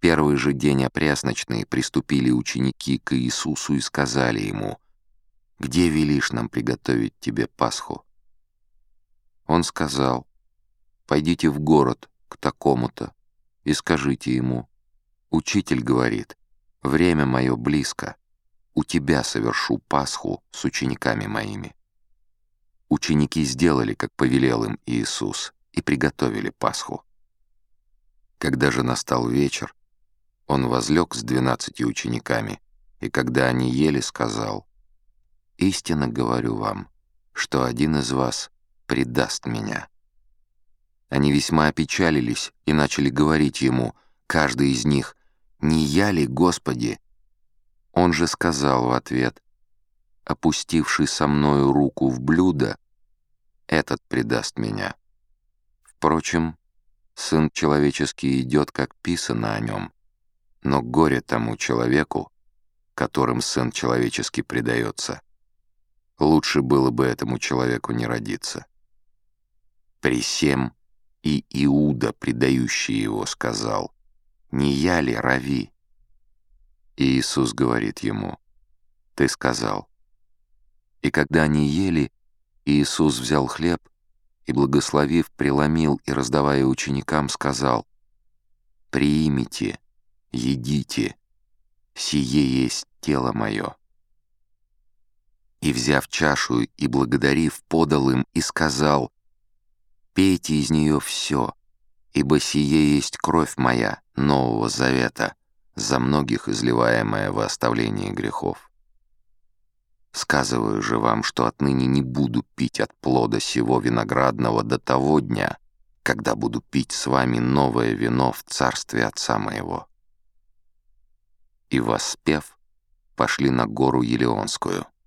первый же день опрясночный приступили ученики к Иисусу и сказали ему, «Где велишь нам приготовить тебе Пасху?» Он сказал, «Пойдите в город к такому-то и скажите ему, «Учитель говорит, время мое близко, у тебя совершу Пасху с учениками моими». Ученики сделали, как повелел им Иисус, и приготовили Пасху. Когда же настал вечер, он возлег с двенадцатью учениками, и когда они ели, сказал, «Истинно говорю вам, что один из вас предаст меня». Они весьма опечалились и начали говорить ему, каждый из них, «Не я ли, Господи?» Он же сказал в ответ, «Опустивший со мною руку в блюдо, этот предаст меня». Впрочем, Сын Человеческий идет, как писано о нем, но горе тому человеку, которым Сын Человеческий предается. Лучше было бы этому человеку не родиться. Присем и Иуда, предающий его, сказал, «Не я ли, Рави?» И Иисус говорит ему, «Ты сказал». И когда они ели, Иисус взял хлеб и, благословив, преломил и, раздавая ученикам, сказал, «Примите, едите, сие есть тело мое». И, взяв чашу и благодарив, подал им и сказал, «Пейте из нее все, ибо сие есть кровь моя, Нового Завета, за многих изливаемая во оставление грехов. Сказываю же вам, что отныне не буду пить от плода сего виноградного до того дня, когда буду пить с вами новое вино в царстве Отца моего». И воспев, пошли на гору Елеонскую —